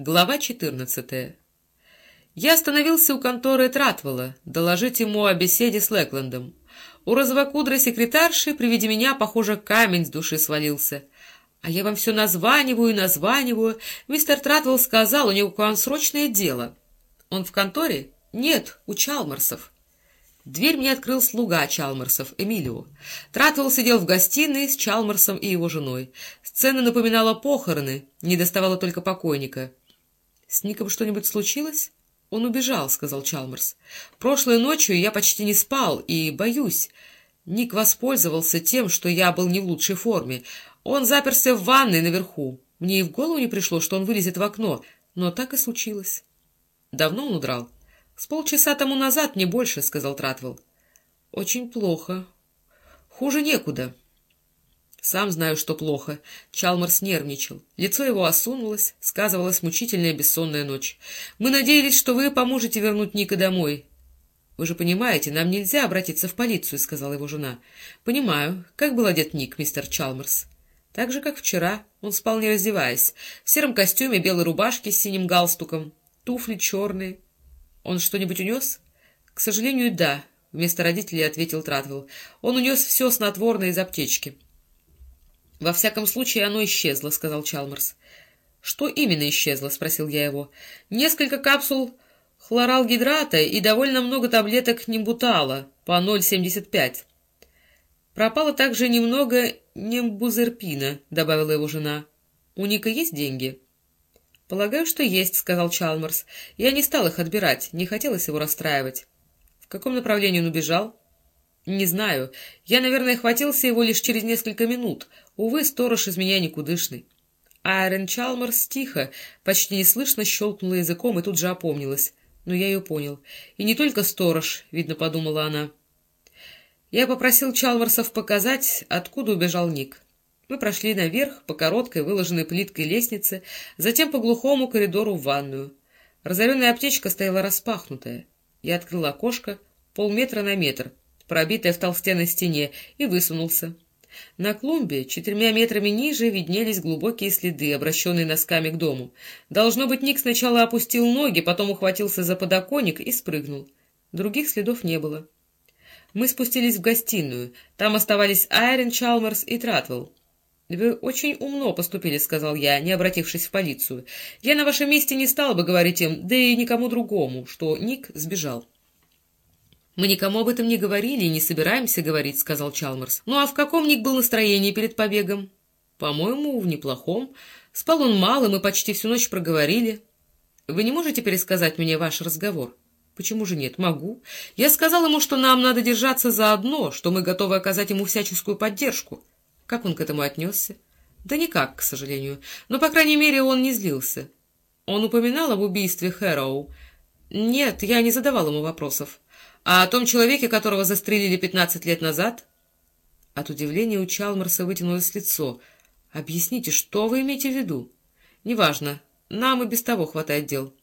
Глава 14. Я остановился у конторы Тратвелла, доложить ему о беседе с Лэклендом. У розовокудрой секретарши при виде меня, похоже, камень с души свалился. А я вам все названиваю и названиваю. Мистер Тратвелл сказал, у него к вам срочное дело. Он в конторе? Нет, у Чалмарсов. Дверь мне открыл слуга Чалмарсов, Эмилио. Тратвелл сидел в гостиной с Чалмарсом и его женой. Сцена напоминала похороны, не доставала только покойника. — С Ником что-нибудь случилось? — Он убежал, — сказал Чалмарс. — Прошлой ночью я почти не спал и боюсь. Ник воспользовался тем, что я был не в лучшей форме. Он заперся в ванной наверху. Мне и в голову не пришло, что он вылезет в окно, но так и случилось. — Давно он удрал? — «С полчаса тому назад, не больше», — сказал Тратвелл. «Очень плохо. Хуже некуда». «Сам знаю, что плохо». Чалмарс нервничал. Лицо его осунулось, сказывалась мучительная бессонная ночь. «Мы надеялись, что вы поможете вернуть Ника домой». «Вы же понимаете, нам нельзя обратиться в полицию», — сказала его жена. «Понимаю. Как был одет Ник, мистер Чалмарс?» «Так же, как вчера. Он спал не раздеваясь. В сером костюме, белой рубашке с синим галстуком, туфли черные». Он что-нибудь унес? — К сожалению, да, — вместо родителей ответил Тратвелл. Он унес все снотворное из аптечки. — Во всяком случае, оно исчезло, — сказал Чалмарс. — Что именно исчезло? — спросил я его. — Несколько капсул хлоралгидрата и довольно много таблеток нимбутала по 0,75. Пропало также немного нембузерпина, — добавила его жена. — У Ника есть деньги? — «Полагаю, что есть», — сказал Чалмарс. «Я не стал их отбирать, не хотелось его расстраивать». «В каком направлении он убежал?» «Не знаю. Я, наверное, хватился его лишь через несколько минут. Увы, сторож из меня никудышный». Айрон Чалмарс тихо, почти неслышно щелкнула языком и тут же опомнилась. Но я ее понял. И не только сторож, видно, подумала она. Я попросил Чалмарсов показать, откуда убежал Ник. Мы прошли наверх по короткой, выложенной плиткой лестнице, затем по глухому коридору в ванную. Разоренная аптечка стояла распахнутая. Я открыл окошко полметра на метр, пробитое в толстенной стене, и высунулся. На клумбе, четырьмя метрами ниже, виднелись глубокие следы, обращенные носками к дому. Должно быть, Ник сначала опустил ноги, потом ухватился за подоконник и спрыгнул. Других следов не было. Мы спустились в гостиную. Там оставались Айрон Чалмерс и Тратвелл. — Вы очень умно поступили, — сказал я, не обратившись в полицию. — Я на вашем месте не стал бы говорить им, да и никому другому, что Ник сбежал. — Мы никому об этом не говорили и не собираемся говорить, — сказал Чалмарс. — Ну а в каком Ник был настроении перед побегом? — По-моему, в неплохом. Спал он мало, мы почти всю ночь проговорили. — Вы не можете пересказать мне ваш разговор? — Почему же нет? Могу. Я сказал ему, что нам надо держаться заодно, что мы готовы оказать ему всяческую поддержку. — как он к этому отнесся? Да никак, к сожалению. Но, по крайней мере, он не злился. Он упоминал об убийстве Хэроу? Нет, я не задавал ему вопросов. А о том человеке, которого застрелили пятнадцать лет назад? От удивления у Чалмарса вытянулось лицо. «Объясните, что вы имеете в виду?» «Неважно. Нам и без того хватает дел».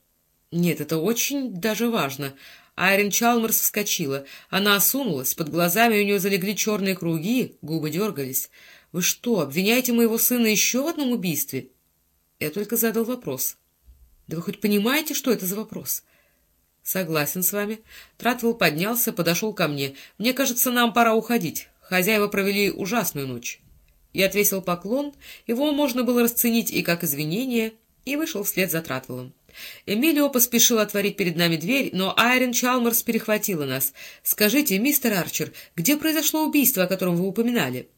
«Нет, это очень даже важно». Айрин Чалмарс вскочила. Она осунулась, под глазами у нее залегли черные круги, губы дергались. «Вы что, обвиняете моего сына еще в одном убийстве?» Я только задал вопрос. «Да вы хоть понимаете, что это за вопрос?» «Согласен с вами». Тратвелл поднялся, подошел ко мне. «Мне кажется, нам пора уходить. Хозяева провели ужасную ночь». Я отвесил поклон, его можно было расценить и как извинение, и вышел вслед за Тратвеллом. Эмилио поспешил отворить перед нами дверь, но Айрен Чалмарс перехватила нас. «Скажите, мистер Арчер, где произошло убийство, о котором вы упоминали?»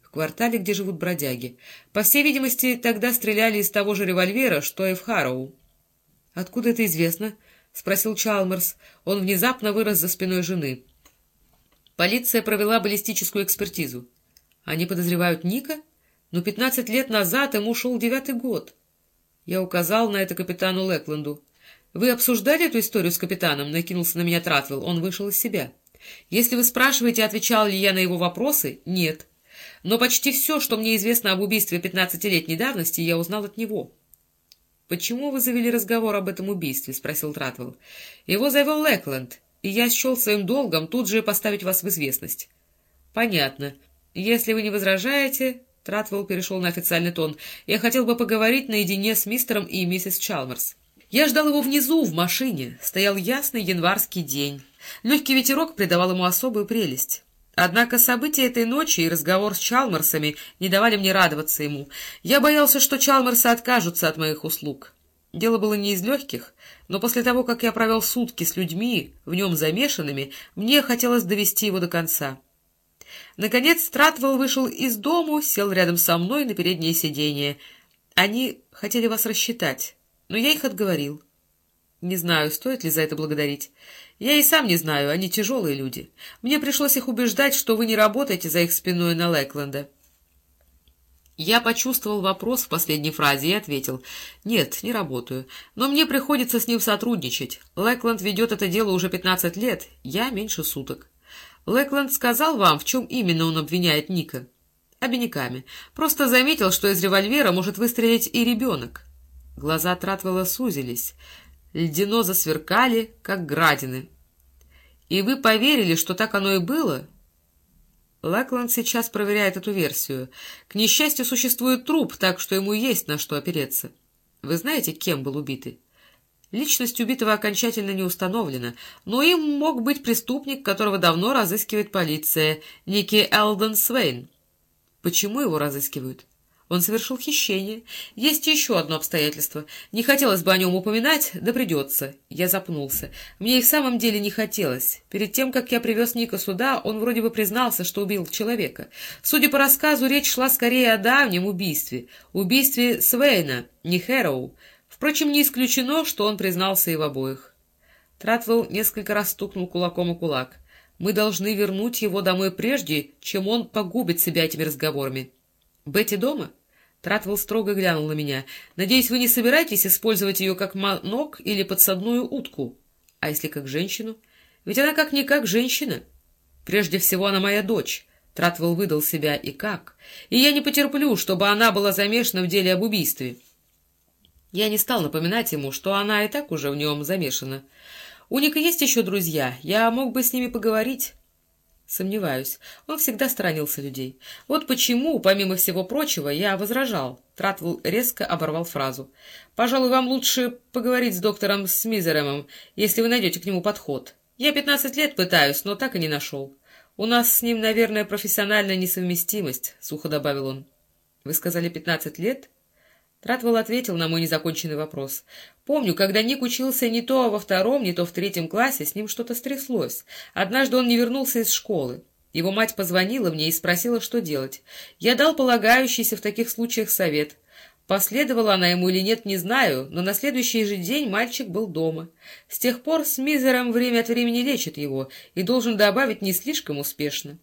в квартале, где живут бродяги. По всей видимости, тогда стреляли из того же револьвера, что и в Харроу. — Откуда это известно? — спросил Чалмерс. Он внезапно вырос за спиной жены. Полиция провела баллистическую экспертизу. Они подозревают Ника? Но пятнадцать лет назад ему шел девятый год. Я указал на это капитану Лэкленду. — Вы обсуждали эту историю с капитаном? — накинулся на меня Тратвелл. Он вышел из себя. — Если вы спрашиваете, отвечал ли я на его вопросы, нет. — но почти все, что мне известно об убийстве пятнадцатилетней давности, я узнал от него. — Почему вы завели разговор об этом убийстве? — спросил Тратвелл. — Его завел Лэкленд, и я счел своим долгом тут же поставить вас в известность. — Понятно. Если вы не возражаете, Тратвелл перешел на официальный тон. «Я хотел бы поговорить наедине с мистером и миссис Чалмерс. Я ждал его внизу, в машине. Стоял ясный январский день. Легкий ветерок придавал ему особую прелесть. Однако события этой ночи и разговор с Чалмерсами не давали мне радоваться ему. Я боялся, что Чалмерсы откажутся от моих услуг. Дело было не из легких, но после того, как я провел сутки с людьми, в нем замешанными, мне хотелось довести его до конца. Наконец Стратвелл вышел из дому, сел рядом со мной на переднее сиденье. Они хотели вас рассчитать, но я их отговорил. Не знаю, стоит ли за это благодарить. Я и сам не знаю, они тяжелые люди. Мне пришлось их убеждать, что вы не работаете за их спиной на Лэкленда. Я почувствовал вопрос в последней фразе и ответил. «Нет, не работаю. Но мне приходится с ним сотрудничать. Лэкленд ведет это дело уже пятнадцать лет, я меньше суток». Лэкленд сказал вам, в чем именно он обвиняет Ника? Обиняками. Просто заметил, что из револьвера может выстрелить и ребенок. Глаза Тратвелла сузились. Ледяно засверкали, как градины. «И вы поверили, что так оно и было?» Лэкланд сейчас проверяет эту версию. К несчастью, существует труп, так что ему есть на что опереться. Вы знаете, кем был убитый? Личность убитого окончательно не установлена, но им мог быть преступник, которого давно разыскивает полиция, некий Элден Свейн. Почему его разыскивают? Он совершил хищение. Есть еще одно обстоятельство. Не хотелось бы о нем упоминать, да придется. Я запнулся. Мне и в самом деле не хотелось. Перед тем, как я привез Ника сюда, он вроде бы признался, что убил человека. Судя по рассказу, речь шла скорее о давнем убийстве. Убийстве Свейна, не Хэроу. Впрочем, не исключено, что он признался и в обоих. Тратвелл несколько раз стукнул кулаком о кулак. «Мы должны вернуть его домой прежде, чем он погубит себя этими разговорами». «Бетти дома?» Тратвелл строго глянул на меня. «Надеюсь, вы не собираетесь использовать ее как манок или подсадную утку? А если как женщину? Ведь она как-никак женщина. Прежде всего, она моя дочь». Тратвелл выдал себя и как. «И я не потерплю, чтобы она была замешана в деле об убийстве». Я не стал напоминать ему, что она и так уже в нем замешана. «У Ника есть еще друзья. Я мог бы с ними поговорить». Сомневаюсь. Он всегда сторонился людей. Вот почему, помимо всего прочего, я возражал. Тратвелл резко оборвал фразу. «Пожалуй, вам лучше поговорить с доктором Смизеремом, если вы найдете к нему подход. Я пятнадцать лет пытаюсь, но так и не нашел. У нас с ним, наверное, профессиональная несовместимость», — сухо добавил он. «Вы сказали пятнадцать лет?» Тратвелл ответил на мой незаконченный вопрос. «Помню, когда Ник учился не то во втором, не то в третьем классе, с ним что-то стряслось. Однажды он не вернулся из школы. Его мать позвонила мне и спросила, что делать. Я дал полагающийся в таких случаях совет. Последовала она ему или нет, не знаю, но на следующий же день мальчик был дома. С тех пор с Мизером время от времени лечит его, и, должен добавить, не слишком успешно.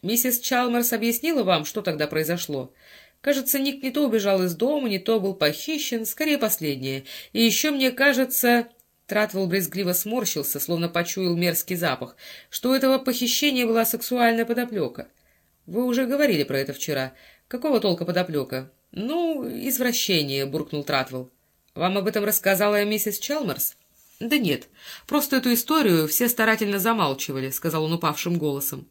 Миссис Чалмерс объяснила вам, что тогда произошло?» Кажется, Ник не то убежал из дома, не то был похищен, скорее последнее. И еще, мне кажется... Тратвелл брезгливо сморщился, словно почуял мерзкий запах, что у этого похищения была сексуальная подоплека. Вы уже говорили про это вчера. Какого толка подоплека? Ну, извращение, буркнул Тратвелл. Вам об этом рассказала миссис Чалмерс? Да нет, просто эту историю все старательно замалчивали, сказал он упавшим голосом.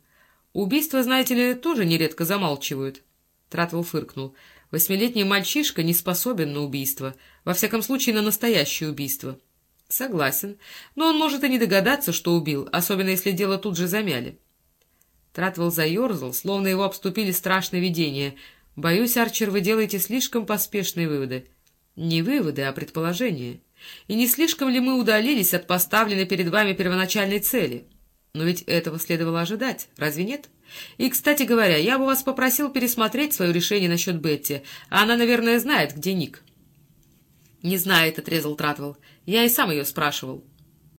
Убийства, знаете ли, тоже нередко замалчивают. Тратвелл фыркнул. Восьмилетний мальчишка не способен на убийство, во всяком случае на настоящее убийство. Согласен, но он может и не догадаться, что убил, особенно если дело тут же замяли. Тратвелл заерзал, словно его обступили страшные видения. «Боюсь, Арчер, вы делаете слишком поспешные выводы». «Не выводы, а предположения. И не слишком ли мы удалились от поставленной перед вами первоначальной цели?» Но ведь этого следовало ожидать, разве нет? И, кстати говоря, я бы вас попросил пересмотреть свое решение насчет Бетти, она, наверное, знает, где Ник. — Не знает, — отрезал Тратвелл. — Я и сам ее спрашивал.